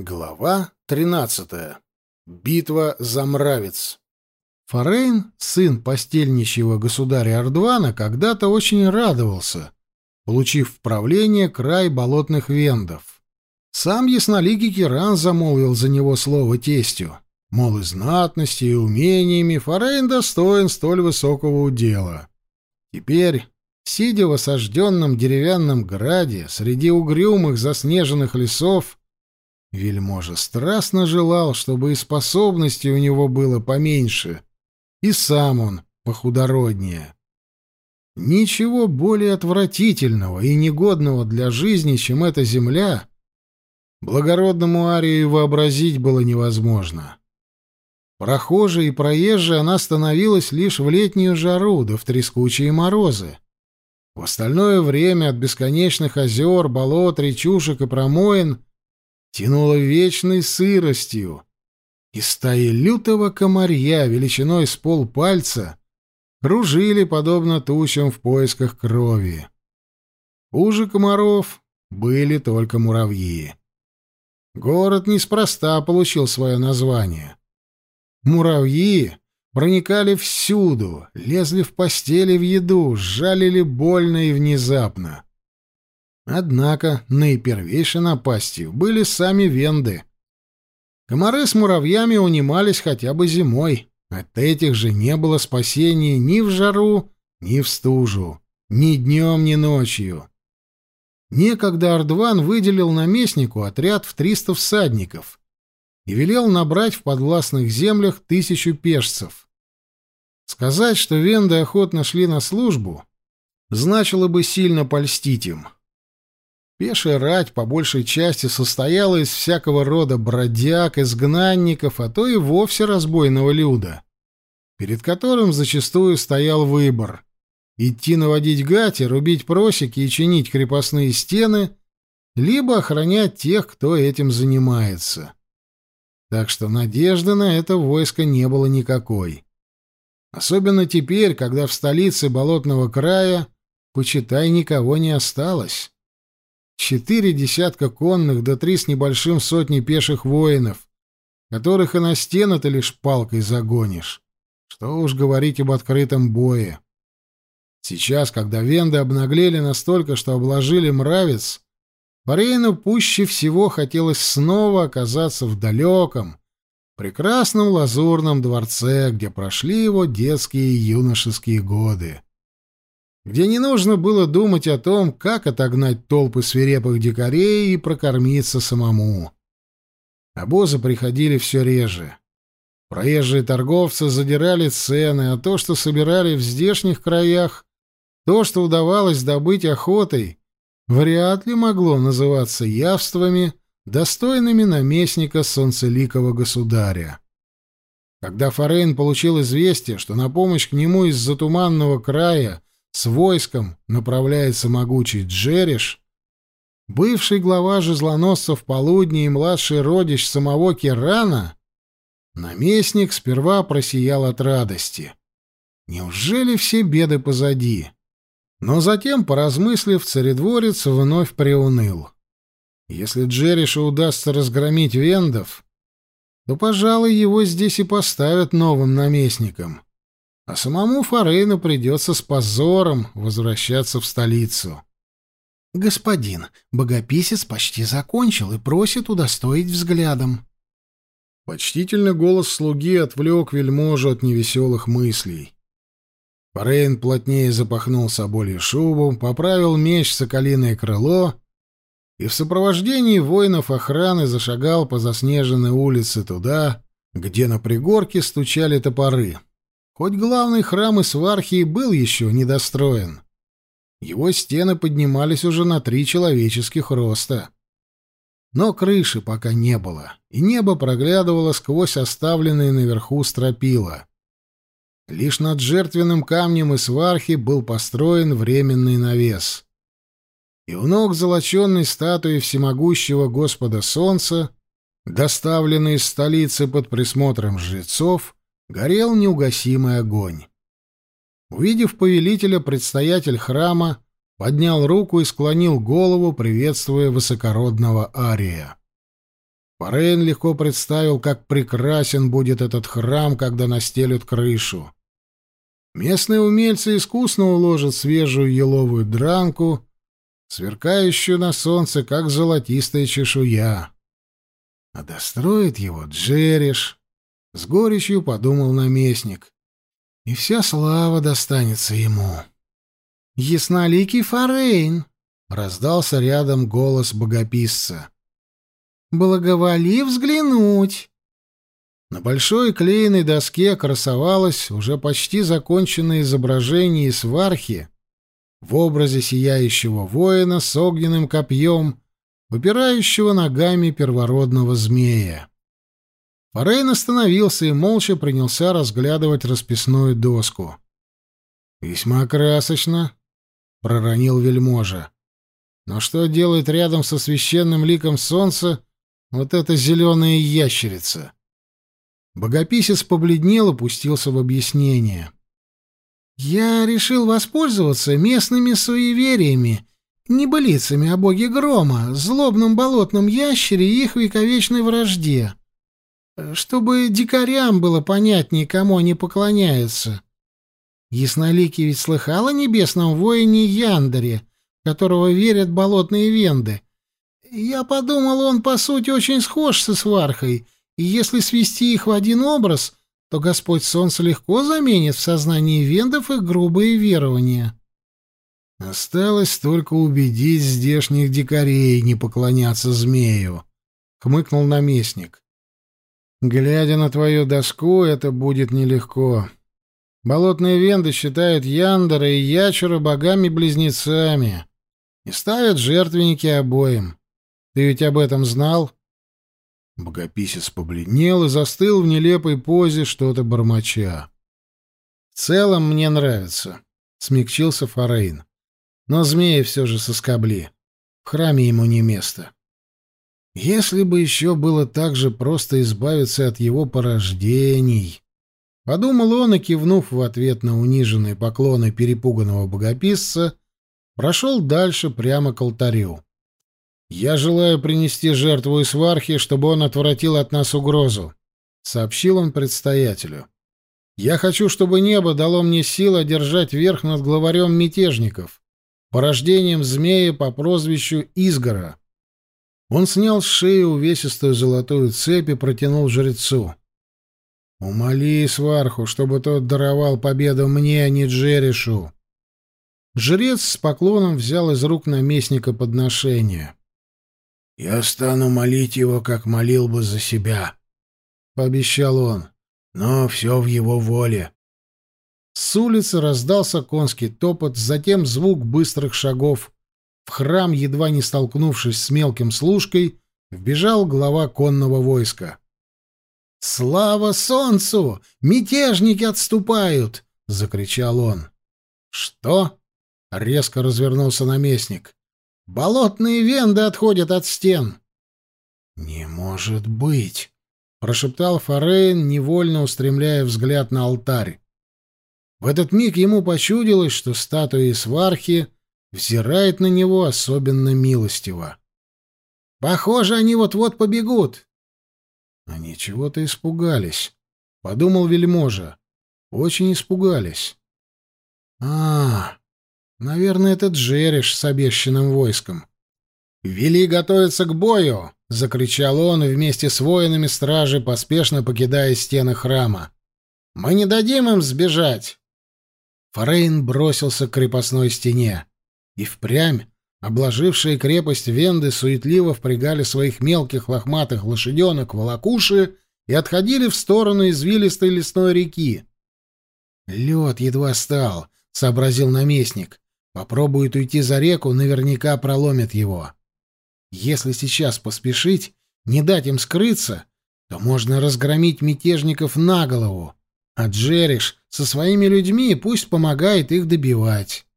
Глава 13. Битва за Мравец. Форейн, сын постельничьего государя Ардвана, когда-то очень радовался, получив в правление край болотных вендов. Сам ясноликий Киран замолвил за него слово тестю, мол, и знатностью, и умениями Форейн достоин столь высокого удела. Теперь, сидя в осажденном деревянном граде среди угрюмых заснеженных лесов, Вельможа страстно желал, чтобы и способностей у него было поменьше, и сам он похудороднее. Ничего более отвратительного и негодного для жизни, чем эта земля, благородному Арию вообразить было невозможно. Прохожей и проезжей она становилась лишь в летнюю жару да в трескучие морозы. В остальное время от бесконечных озер, болот, речушек и промоин тянуло вечной сыростью, и стаи лютого комарья величиной с полпальца кружили, подобно тучам в поисках крови. Хуже комаров были только муравьи. Город неспроста получил свое название. Муравьи проникали всюду, лезли в постели в еду, жалили больно и внезапно. Однако наипервейшей напастью были сами венды. Комары с муравьями унимались хотя бы зимой. От этих же не было спасения ни в жару, ни в стужу, ни днем, ни ночью. Некогда Ардван выделил наместнику отряд в триста всадников и велел набрать в подвластных землях тысячу пешцев. Сказать, что венды охотно шли на службу, значило бы сильно польстить им. Пешая рать по большей части состояла из всякого рода бродяг, изгнанников, а то и вовсе разбойного люда, перед которым зачастую стоял выбор — идти наводить гати, рубить просеки и чинить крепостные стены, либо охранять тех, кто этим занимается. Так что надежды на это войско не было никакой. Особенно теперь, когда в столице Болотного края, почитай, никого не осталось. Четыре десятка конных да три с небольшим сотни пеших воинов, которых и на стены-то лишь палкой загонишь. Что уж говорить об открытом бое. Сейчас, когда венды обнаглели настолько, что обложили мравец, Парейну пуще всего хотелось снова оказаться в далеком, прекрасном лазурном дворце, где прошли его детские и юношеские годы где не нужно было думать о том, как отогнать толпы свирепых дикарей и прокормиться самому. Обозы приходили все реже. Проезжие торговцы задирали цены, а то, что собирали в здешних краях, то, что удавалось добыть охотой, вряд ли могло называться явствами, достойными наместника солнцеликого государя. Когда Форейн получил известие, что на помощь к нему из затуманного края с войском направляется могучий Джериш, бывший глава жезлоносцев полудня и младший родич самого Керана, наместник сперва просиял от радости. Неужели все беды позади? Но затем, поразмыслив, царедворец вновь приуныл. Если Джеришу удастся разгромить вендов, то, пожалуй, его здесь и поставят новым наместником а самому Форейну придется с позором возвращаться в столицу. «Господин, богописец почти закончил и просит удостоить взглядом». Почтительный голос слуги отвлек вельможу от невеселых мыслей. Форейн плотнее запахнул соболью шубу, поправил меч соколиное крыло и в сопровождении воинов охраны зашагал по заснеженной улице туда, где на пригорке стучали топоры. Хоть главный храм Исвархии был еще недостроен. Его стены поднимались уже на три человеческих роста. Но крыши пока не было, и небо проглядывало сквозь оставленные наверху стропила. Лишь над жертвенным камнем Исвархи был построен временный навес. И у ног золоченной статуи всемогущего Господа Солнца, доставленной из столицы под присмотром жрецов, горел неугасимый огонь. Увидев повелителя, предстоятель храма поднял руку и склонил голову, приветствуя высокородного Ария. Форейн легко представил, как прекрасен будет этот храм, когда настелют крышу. Местные умельцы искусно уложат свежую еловую дранку, сверкающую на солнце, как золотистая чешуя. А достроит его Джериш, — с горечью подумал наместник. И вся слава достанется ему. «Ясноликий Форейн!» — раздался рядом голос богописца. «Благоволи взглянуть!» На большой клееной доске красовалось уже почти законченное изображение свархи в образе сияющего воина с огненным копьем, выпирающего ногами первородного змея. Форейн остановился и молча принялся разглядывать расписную доску. «Весьма красочно», — проронил вельможа. «Но что делает рядом со священным ликом солнца вот эта зеленая ящерица?» Богописец побледнел и пустился в объяснение. «Я решил воспользоваться местными суевериями, небылицами о боге грома, злобном болотном ящере и их вековечной вражде, чтобы дикарям было понятнее, кому они поклоняются. Ясноликий ведь слыхал о небесном воине Яндаре, которого верят болотные венды. Я подумал, он, по сути, очень схож со свархой — и если свести их в один образ, то Господь Солнце легко заменит в сознании вендов их грубые верования. Осталось только убедить здешних дикарей не поклоняться змею, — хмыкнул наместник. Глядя на твою доску, это будет нелегко. Болотные венды считают Яндера и Ячера богами-близнецами и ставят жертвенники обоим. Ты ведь об этом знал? — Богописец побледнел и застыл в нелепой позе, что-то бормоча. «В целом мне нравится», — смягчился Форейн. «Но змеи все же соскобли. В храме ему не место». Если бы еще было так же просто избавиться от его порождений... Подумал он и, кивнув в ответ на униженные поклоны перепуганного богописца, прошел дальше прямо к алтарю. «Я желаю принести жертву Исвархи, чтобы он отвратил от нас угрозу», — сообщил он предстоятелю. «Я хочу, чтобы небо дало мне силу одержать верх над главарем мятежников, порождением змея по прозвищу Изгора». Он снял с шеи увесистую золотую цепь и протянул жрецу. «Умоли Сварху, чтобы тот даровал победу мне, а не Джеришу». Жрец с поклоном взял из рук наместника подношение. «Я стану молить его, как молил бы за себя», — пообещал он. «Но все в его воле». С улицы раздался конский топот, затем звук быстрых шагов. В храм, едва не столкнувшись с мелким служкой, вбежал глава конного войска. «Слава солнцу! Мятежники отступают!» — закричал он. «Что?» — резко развернулся наместник. Болотные венды отходят от стен. Не может быть, прошептал Форейн, невольно устремляя взгляд на алтарь. В этот миг ему почудилось, что статуя Свархи взирает на него особенно милостиво. Похоже, они вот-вот побегут. Они чего-то испугались, подумал вельможа. Очень испугались. А, Наверное, это Джериш с обещанным войском. «Вели готовиться к бою!» — закричал он вместе с воинами стражи, поспешно покидая стены храма. «Мы не дадим им сбежать!» Форейн бросился к крепостной стене. И впрямь, обложившие крепость венды, суетливо впрягали своих мелких лохматых лошаденок волокуши и отходили в сторону извилистой лесной реки. «Лед едва стал», — сообразил наместник. Попробует уйти за реку, наверняка проломит его. Если сейчас поспешить, не дать им скрыться, то можно разгромить мятежников на голову, а Джериш со своими людьми пусть помогает их добивать.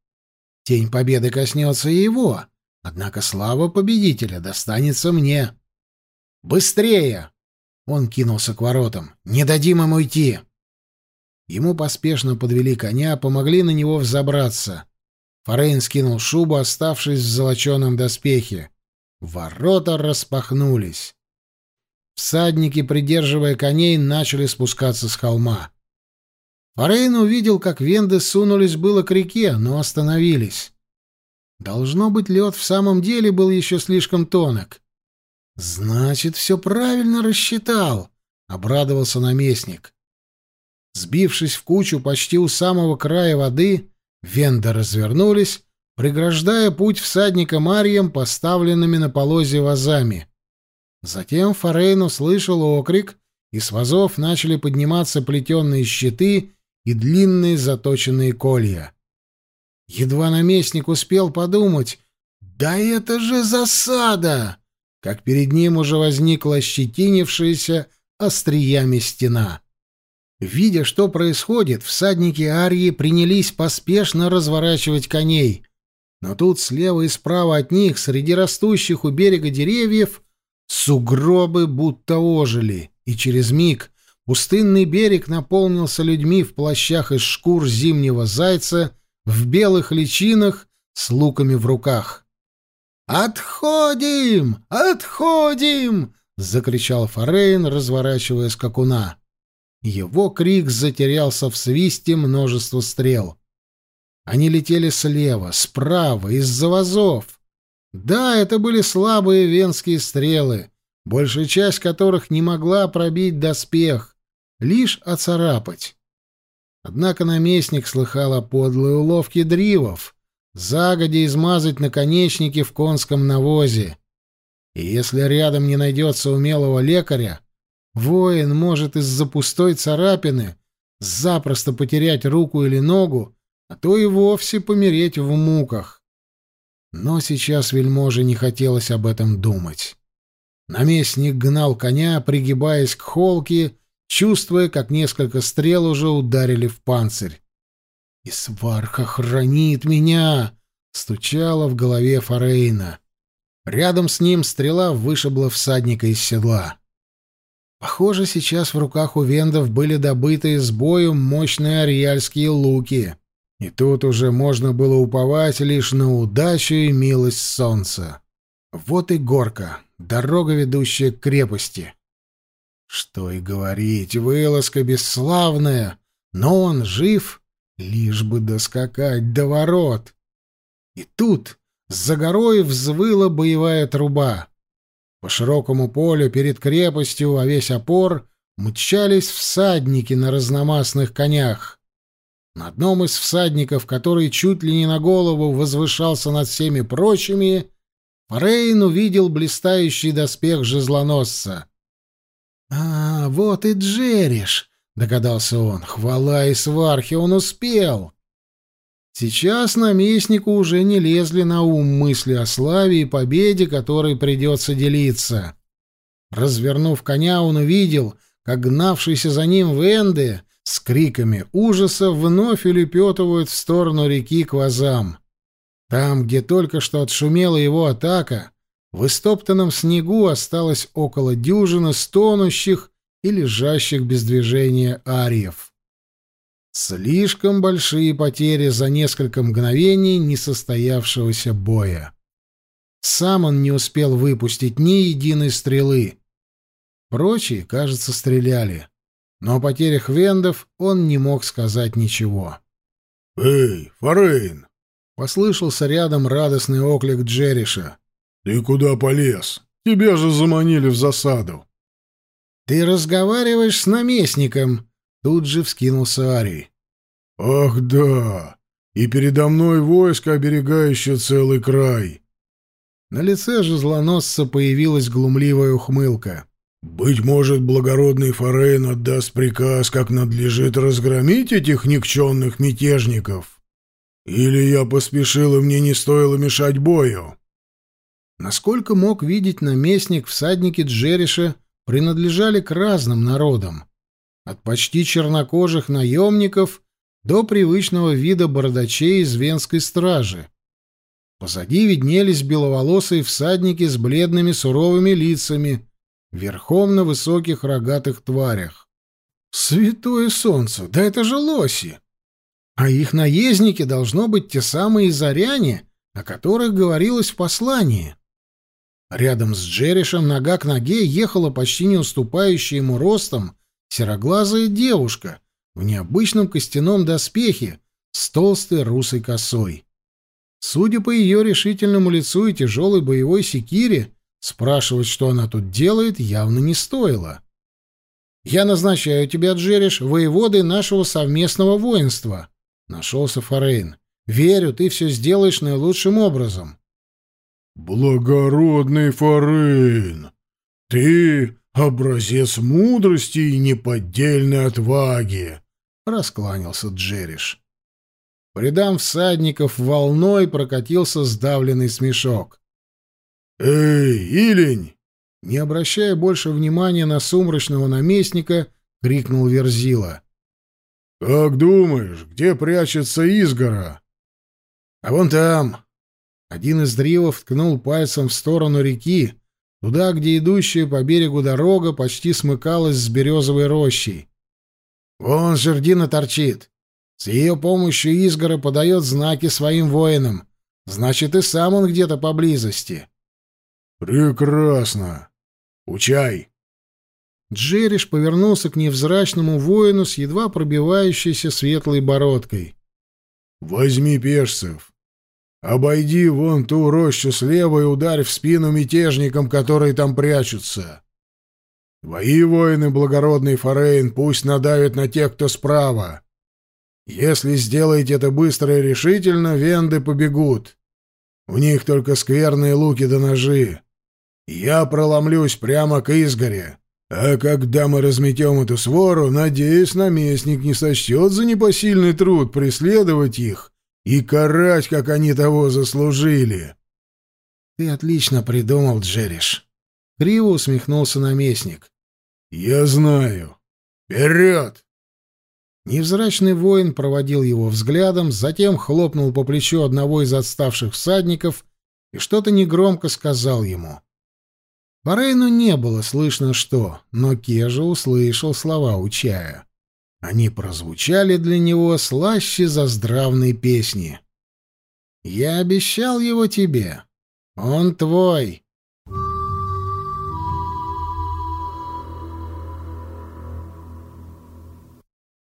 Тень победы коснется его, однако слава победителя достанется мне. «Быстрее!» Он кинулся к воротам. «Не дадим им уйти!» Ему поспешно подвели коня, помогли на него взобраться. Форейн скинул шубу, оставшись в золоченом доспехе. Ворота распахнулись. всадники, придерживая коней, начали спускаться с холма. Форейн увидел, как венды сунулись было к реке, но остановились. Должно быть, лед в самом деле был еще слишком тонок. «Значит, все правильно рассчитал», — обрадовался наместник. Сбившись в кучу почти у самого края воды, венды развернулись, преграждая путь всадникам Арьям, поставленными на полозе вазами. Затем Форейн услышал окрик, и с вазов начали подниматься плетеные щиты и длинные заточенные колья. Едва наместник успел подумать, «Да это же засада!» как перед ним уже возникла щетинившаяся остриями стена. Видя, что происходит, всадники Арии принялись поспешно разворачивать коней. Но тут слева и справа от них, среди растущих у берега деревьев, сугробы будто ожили, и через миг Пустынный берег наполнился людьми в плащах из шкур зимнего зайца, в белых личинах, с луками в руках. «Отходим! Отходим!» — закричал Форейн, разворачивая скакуна. Его крик затерялся в свисте множества стрел. Они летели слева, справа, из-за вазов. Да, это были слабые венские стрелы, большая часть которых не могла пробить доспех лишь оцарапать. Однако наместник слыхал о подлой уловке дривов, загодя измазать наконечники в конском навозе. И если рядом не найдется умелого лекаря, воин может из-за пустой царапины запросто потерять руку или ногу, а то и вовсе помереть в муках. Но сейчас вельможе не хотелось об этом думать. Наместник гнал коня, пригибаясь к холке чувствуя, как несколько стрел уже ударили в панцирь. «И сварха хранит меня!» — стучало в голове Форейна. Рядом с ним стрела вышибла всадника из седла. Похоже, сейчас в руках у вендов были добыты с бою мощные ариальские луки. И тут уже можно было уповать лишь на удачу и милость солнца. Вот и горка, дорога, ведущая к крепости. Что и говорить, вылазка бесславная, но он жив, лишь бы доскакать до ворот. И тут за горой взвыла боевая труба. По широкому полю перед крепостью во весь опор мчались всадники на разномастных конях. На одном из всадников, который чуть ли не на голову возвышался над всеми прочими, Форейн увидел блистающий доспех жезлоносца — «А, вот и Джериш!» — догадался он. «Хвала и свархи, он успел!» Сейчас наместнику уже не лезли на ум мысли о славе и победе, которой придется делиться. Развернув коня, он увидел, как гнавшийся за ним Венде с криками ужаса вновь улепетывают в сторону реки к вазам. Там, где только что отшумела его атака, в истоптанном снегу осталось около дюжины стонущих и лежащих без движения ариев. Слишком большие потери за несколько мгновений несостоявшегося боя. Сам он не успел выпустить ни единой стрелы. Прочие, кажется, стреляли. Но о потерях вендов он не мог сказать ничего. «Эй, Форейн!» — послышался рядом радостный оклик Джериша. «Ты куда полез? Тебя же заманили в засаду!» «Ты разговариваешь с наместником!» Тут же вскинулся Арий. «Ах да! И передо мной войско, оберегающее целый край!» На лице же злоносца появилась глумливая ухмылка. «Быть может, благородный Форейн отдаст приказ, как надлежит разгромить этих никчемных мятежников? Или я поспешил, и мне не стоило мешать бою?» Насколько мог видеть наместник, всадники Джериша принадлежали к разным народам. От почти чернокожих наемников до привычного вида бородачей из венской стражи. Позади виднелись беловолосые всадники с бледными суровыми лицами, верхом на высоких рогатых тварях. Святое солнце, да это же лоси! А их наездники должно быть те самые заряне, о которых говорилось в послании. Рядом с Джеришем нога к ноге ехала почти не уступающая ему ростом сероглазая девушка в необычном костяном доспехе с толстой русой косой. Судя по ее решительному лицу и тяжелой боевой секире, спрашивать, что она тут делает, явно не стоило. «Я назначаю тебя, Джериш, воеводой нашего совместного воинства», — нашелся Форейн. «Верю, ты все сделаешь наилучшим образом». «Благородный Форейн, ты образец мудрости и неподдельной отваги!» — раскланялся Джериш. По рядам всадников волной прокатился сдавленный смешок. «Эй, Илень!» Не обращая больше внимания на сумрачного наместника, крикнул Верзила. «Как думаешь, где прячется Изгора?» «А вон там!» Один из дривов ткнул пальцем в сторону реки, туда, где идущая по берегу дорога почти смыкалась с березовой рощей. «Вон жердина торчит. С ее помощью Изгора подает знаки своим воинам. Значит, и сам он где-то поблизости». «Прекрасно. Учай!» Джериш повернулся к невзрачному воину с едва пробивающейся светлой бородкой. «Возьми пешцев. Обойди вон ту рощу слева и ударь в спину мятежникам, которые там прячутся. Твои воины, благородный Форейн, пусть надавят на тех, кто справа. Если сделаете это быстро и решительно, венды побегут. У них только скверные луки да ножи. Я проломлюсь прямо к изгоре. А когда мы разметем эту свору, надеюсь, наместник не сочтет за непосильный труд преследовать их и карать, как они того заслужили. — Ты отлично придумал, Джериш. Криво усмехнулся наместник. — Я знаю. Вперед! Невзрачный воин проводил его взглядом, затем хлопнул по плечу одного из отставших всадников и что-то негромко сказал ему. По Рейну не было слышно что, но Кежа услышал слова Учая. Они прозвучали для него слаще заздравной песни. «Я обещал его тебе. Он твой».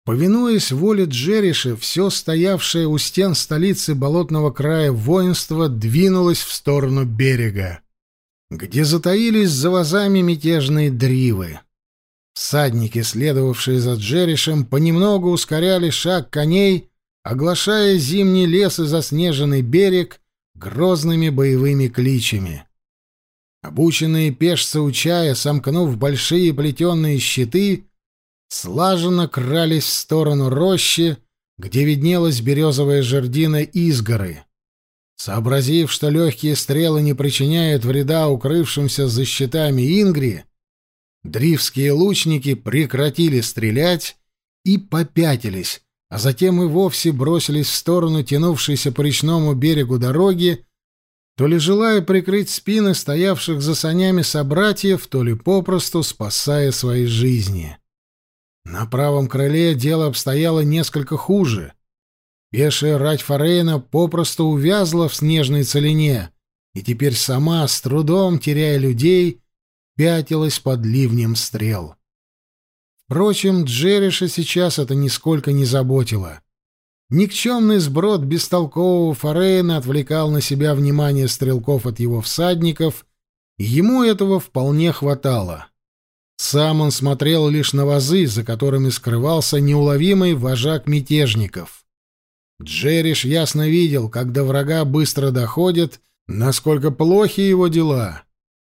Повинуясь воле Джериша, все стоявшее у стен столицы болотного края воинство двинулось в сторону берега, где затаились за вазами мятежные дривы. Всадники, следовавшие за Джеришем, понемногу ускоряли шаг коней, оглашая зимний лес и заснеженный берег грозными боевыми кличами. Обученные пешцы Учая, сомкнув большие плетеные щиты, слаженно крались в сторону рощи, где виднелась березовая жердина изгоры. Сообразив, что легкие стрелы не причиняют вреда укрывшимся за щитами Ингри, Дрифские лучники прекратили стрелять и попятились, а затем и вовсе бросились в сторону тянувшейся по речному берегу дороги, то ли желая прикрыть спины стоявших за санями собратьев, то ли попросту спасая свои жизни. На правом крыле дело обстояло несколько хуже. Пешая рать Форейна попросту увязла в снежной целине, и теперь сама, с трудом теряя людей, пятилась под ливнем стрел. Впрочем, Джериша сейчас это нисколько не заботило. Никчемный сброд бестолкового Форейна отвлекал на себя внимание стрелков от его всадников, и ему этого вполне хватало. Сам он смотрел лишь на вазы, за которыми скрывался неуловимый вожак мятежников. Джериш ясно видел, когда врага быстро доходит, насколько плохи его дела,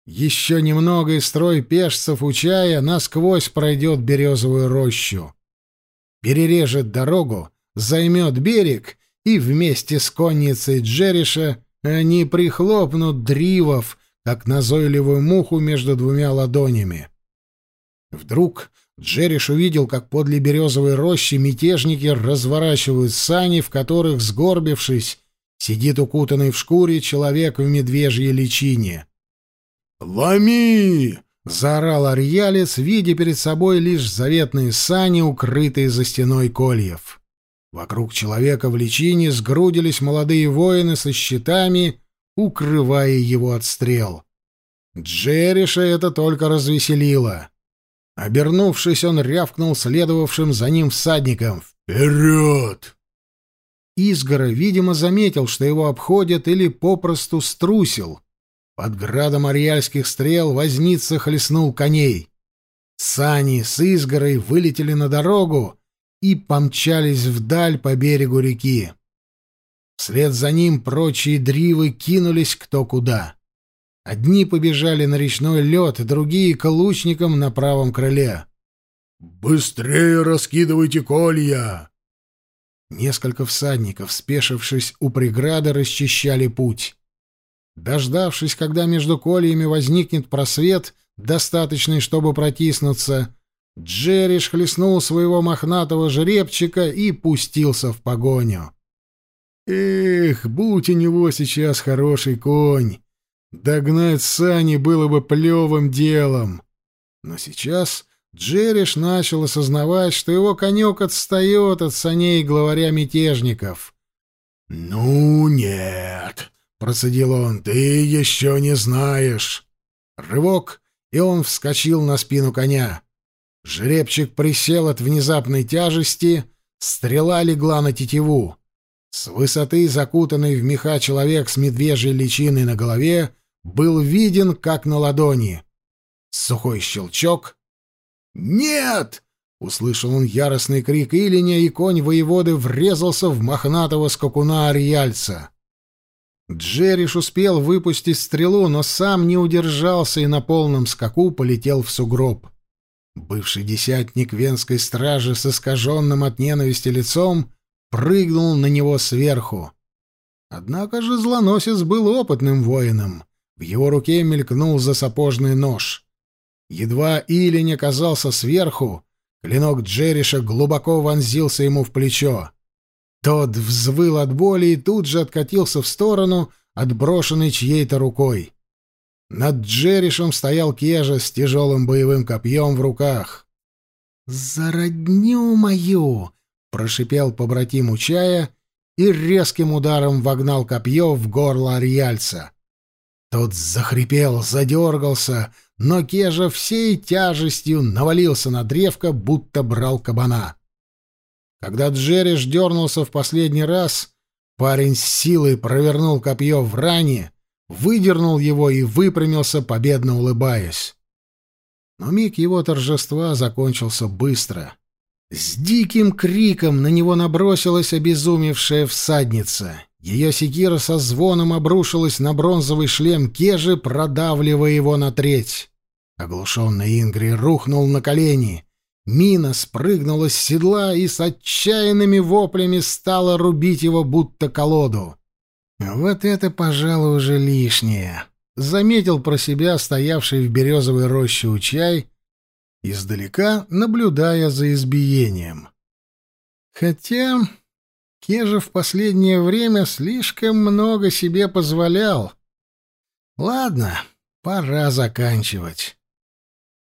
еще немного и строй пешцев у чая насквозь пройдет березовую рощу. Перережет дорогу, займет берег, и вместе с конницей Джериша они прихлопнут дривов, как назойливую муху между двумя ладонями. Вдруг Джериш увидел, как подле березовой рощи мятежники разворачивают сани, в которых, сгорбившись, сидит укутанный в шкуре человек в медвежьей личине. «Ломи!» — заорал Арьялец, видя перед собой лишь заветные сани, укрытые за стеной кольев. Вокруг человека в личине сгрудились молодые воины со щитами, укрывая его от стрел. Джериша это только развеселило. Обернувшись, он рявкнул следовавшим за ним всадникам «Вперед!». Изгора, видимо, заметил, что его обходят или попросту струсил. Под градом ариальских стрел возница хлестнул коней. Сани с Изгорой вылетели на дорогу и помчались вдаль по берегу реки. Вслед за ним прочие дривы кинулись кто куда. Одни побежали на речной лед, другие — к лучникам на правом крыле. «Быстрее раскидывайте колья!» Несколько всадников, спешившись у преграды, расчищали путь. Дождавшись, когда между кольями возникнет просвет, достаточный, чтобы протиснуться, Джериш хлестнул своего мохнатого жеребчика и пустился в погоню. Эх, будь у него сейчас хороший конь! Догнать сани было бы плевым делом. Но сейчас Джериш начал осознавать, что его конек отстает от саней главаря мятежников. «Ну нет!» — процедил он. «Ты еще не знаешь!» Рывок, и он вскочил на спину коня. Жеребчик присел от внезапной тяжести, стрела легла на тетиву. С высоты закутанный в меха человек с медвежьей личиной на голове был виден, как на ладони. Сухой щелчок. «Нет!» — услышал он яростный крик Илиня, и конь воеводы врезался в мохнатого скакуна Джериш успел выпустить стрелу, но сам не удержался и на полном скаку полетел в сугроб. Бывший десятник венской стражи с искаженным от ненависти лицом прыгнул на него сверху. Однако же злоносец был опытным воином. В его руке мелькнул засапожный нож. Едва Илень оказался сверху, клинок Джериша глубоко вонзился ему в плечо. Тот взвыл от боли и тут же откатился в сторону, отброшенный чьей-то рукой. Над Джеришем стоял Кежа с тяжелым боевым копьем в руках. «За родню мою!» прошипел побратим Учая и резким ударом вогнал копье в горло Ариальца. Тот захрипел, задергался, но Кежа всей тяжестью навалился на древко, будто брал кабана. Когда Джериш дернулся в последний раз, парень с силой провернул копье в ране, выдернул его и выпрямился, победно улыбаясь. Но миг его торжества закончился быстро — с диким криком на него набросилась обезумевшая всадница. Ее секира со звоном обрушилась на бронзовый шлем Кежи, продавливая его на треть. Оглушенный Ингри рухнул на колени. Мина спрыгнула с седла и с отчаянными воплями стала рубить его, будто колоду. «Вот это, пожалуй, уже лишнее», — заметил про себя стоявший в березовой роще Учай, издалека наблюдая за избиением. Хотя Кежа в последнее время слишком много себе позволял. Ладно, пора заканчивать.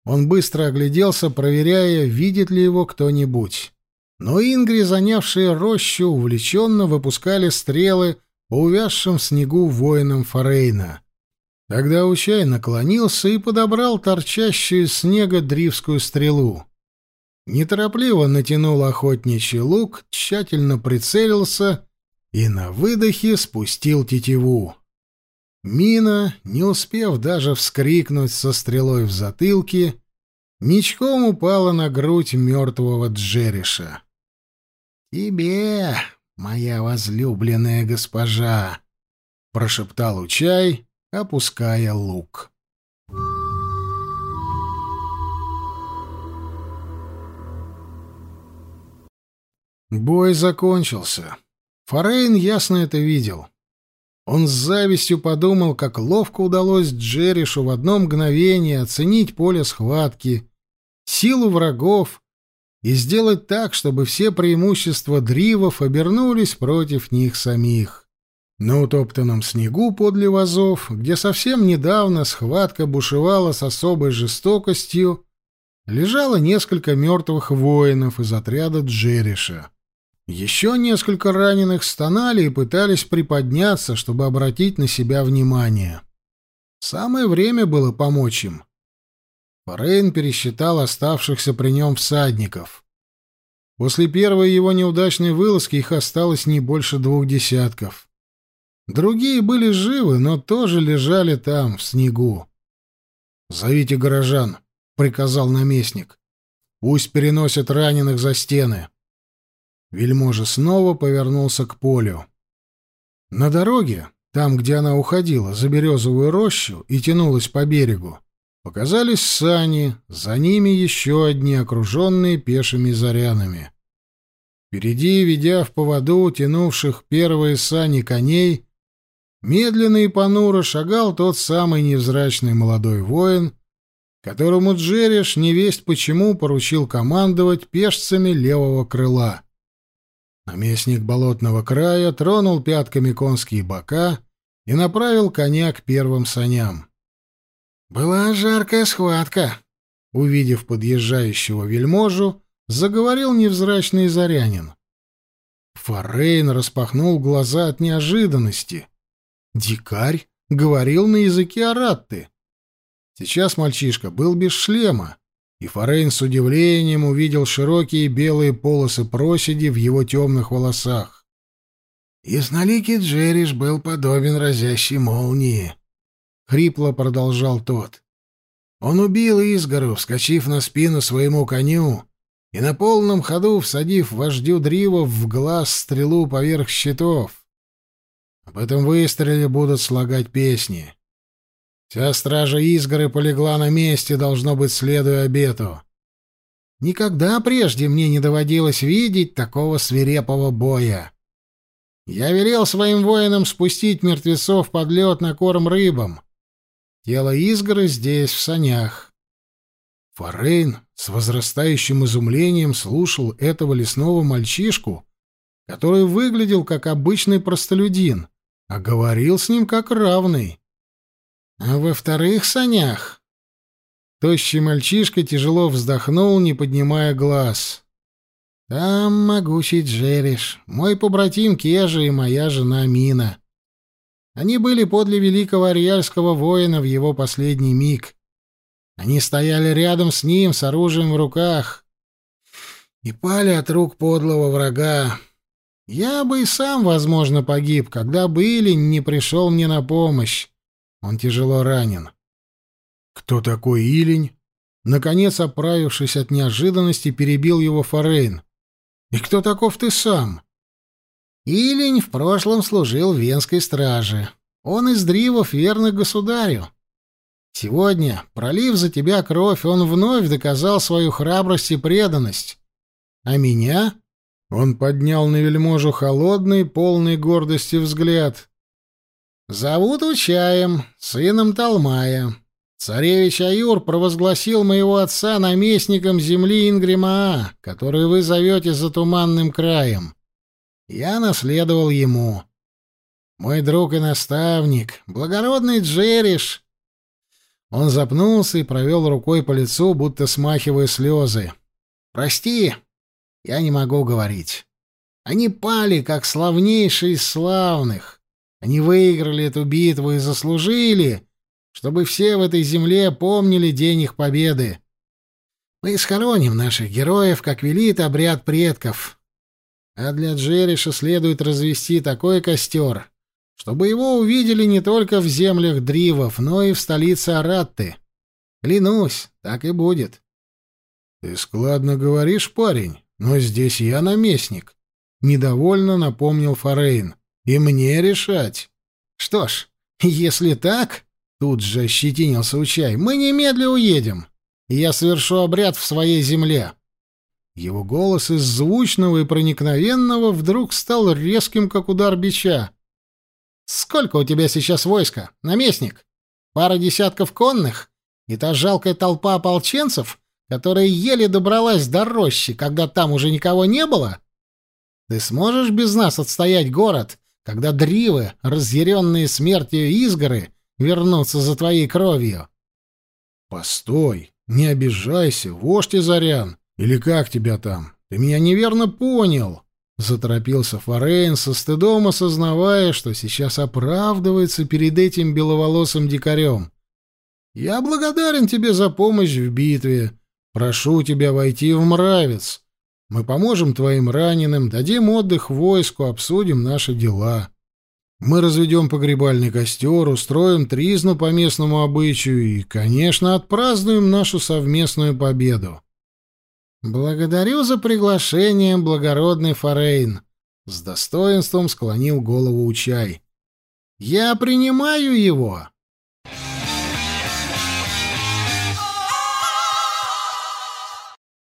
Он быстро огляделся, проверяя, видит ли его кто-нибудь. Но ингри, занявшие рощу, увлеченно выпускали стрелы по увязшим в снегу воинам Форейна. Тогда Учай наклонился и подобрал торчащую из снега дривскую стрелу. Неторопливо натянул охотничий лук, тщательно прицелился и на выдохе спустил тетиву. Мина, не успев даже вскрикнуть со стрелой в затылке, ничком упала на грудь мертвого Джериша. «Тебе, моя возлюбленная госпожа!» — прошептал Учай, опуская лук. Бой закончился. Форейн ясно это видел. Он с завистью подумал, как ловко удалось Джеришу в одно мгновение оценить поле схватки, силу врагов и сделать так, чтобы все преимущества дривов обернулись против них самих. На утоптанном снегу подле вазов, где совсем недавно схватка бушевала с особой жестокостью, лежало несколько мертвых воинов из отряда Джериша. Еще несколько раненых стонали и пытались приподняться, чтобы обратить на себя внимание. Самое время было помочь им. Форейн пересчитал оставшихся при нем всадников. После первой его неудачной вылазки их осталось не больше двух десятков. Другие были живы, но тоже лежали там, в снегу. «Зовите горожан», — приказал наместник. «Пусть переносят раненых за стены». Вельможа снова повернулся к полю. На дороге, там, где она уходила, за березовую рощу и тянулась по берегу, Показались сани, за ними еще одни, окруженные пешими зарянами. Впереди, ведя в поводу тянувших первые сани коней, медленно и понуро шагал тот самый невзрачный молодой воин, которому Джериш невесть почему поручил командовать пешцами левого крыла. Наместник болотного края тронул пятками конские бока и направил коня к первым саням. «Была жаркая схватка», — увидев подъезжающего вельможу, заговорил невзрачный зарянин. Форейн распахнул глаза от неожиданности. Дикарь говорил на языке аратты. Сейчас мальчишка был без шлема, и Форейн с удивлением увидел широкие белые полосы проседи в его темных волосах. Ясноликий Джериш был подобен разящей молнии хрипло продолжал тот. Он убил Изгору, вскочив на спину своему коню и на полном ходу всадив вождю Дривов в глаз стрелу поверх щитов. Об этом выстреле будут слагать песни. Вся стража Изгоры полегла на месте, должно быть, следуя обету. Никогда прежде мне не доводилось видеть такого свирепого боя. Я велел своим воинам спустить мертвецов под лед на корм рыбам, Тело Изгоры здесь, в санях. Форейн с возрастающим изумлением слушал этого лесного мальчишку, который выглядел как обычный простолюдин, а говорил с ним как равный. А во вторых санях... Тощий мальчишка тяжело вздохнул, не поднимая глаз. Там могучий Джериш, мой побратим Кежа и моя жена Мина. Они были подле великого ариальского воина в его последний миг. Они стояли рядом с ним с оружием в руках и пали от рук подлого врага. Я бы и сам, возможно, погиб, когда бы Илень не пришел мне на помощь. Он тяжело ранен. Кто такой Илень? Наконец, оправившись от неожиданности, перебил его Форейн. И кто таков ты сам? Илень в прошлом служил в Венской страже. Он из Дривов верных государю. Сегодня, пролив за тебя кровь, он вновь доказал свою храбрость и преданность. А меня...» Он поднял на вельможу холодный, полный гордости взгляд. «Зовут Учаем, сыном Талмая. Царевич Аюр провозгласил моего отца наместником земли Ингримаа, которую вы зовете за туманным краем. Я наследовал ему. Мой друг и наставник, благородный Джериш. Он запнулся и провел рукой по лицу, будто смахивая слезы. «Прости, я не могу говорить. Они пали, как славнейшие из славных. Они выиграли эту битву и заслужили, чтобы все в этой земле помнили день их победы. Мы схороним наших героев, как велит обряд предков. А для Джериша следует развести такой костер, чтобы его увидели не только в землях Дривов, но и в столице Аратты. Клянусь, так и будет. — Ты складно говоришь, парень, но здесь я наместник. Недовольно напомнил Форейн. И мне решать. Что ж, если так, тут же ощетинился Учай, мы немедля уедем, и я совершу обряд в своей земле. Его голос из звучного и проникновенного вдруг стал резким, как удар бича. «Сколько у тебя сейчас войска, наместник? Пара десятков конных? И та жалкая толпа ополченцев, которая еле добралась до рощи, когда там уже никого не было? Ты сможешь без нас отстоять город, когда дривы, разъяренные смертью Изгоры, вернутся за твоей кровью?» «Постой, не обижайся, вождь Изарян!» Или как тебя там? Ты меня неверно понял. Заторопился Форейн, со стыдом осознавая, что сейчас оправдывается перед этим беловолосым дикарем. «Я благодарен тебе за помощь в битве. Прошу тебя войти в мравец. Мы поможем твоим раненым, дадим отдых войску, обсудим наши дела. Мы разведем погребальный костер, устроим тризну по местному обычаю и, конечно, отпразднуем нашу совместную победу. Благодарю за приглашение, благородный Форейн. С достоинством склонил голову Учай. Я принимаю его.